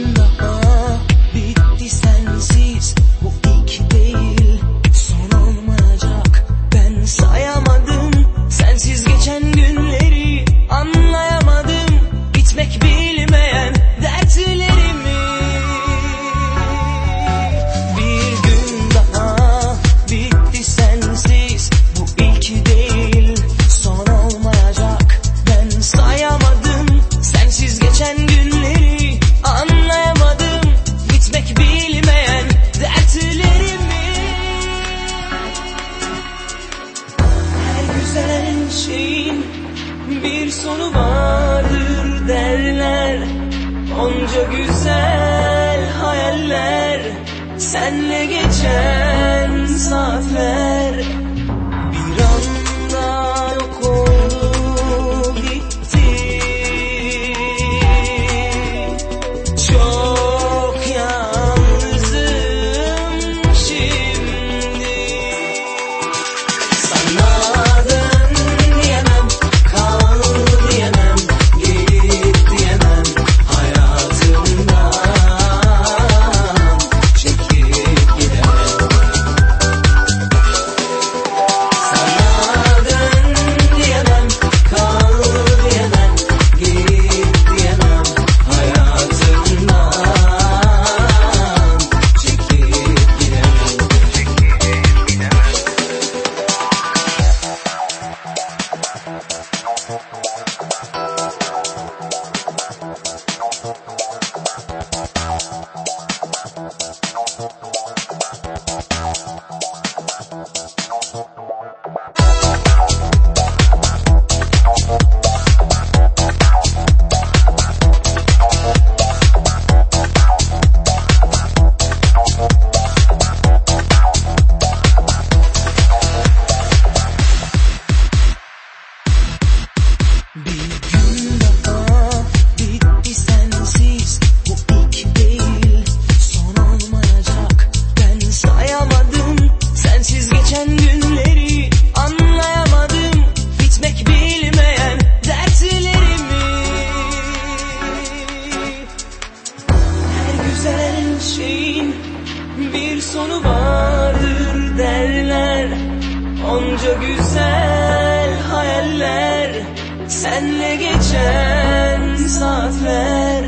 in the heart. bir sonu vardır derler. Onca güzel hayaller Senle geçen saatler. şeyin bir sonu vardır derler. Onca güzel hayaller senle geçen saatler.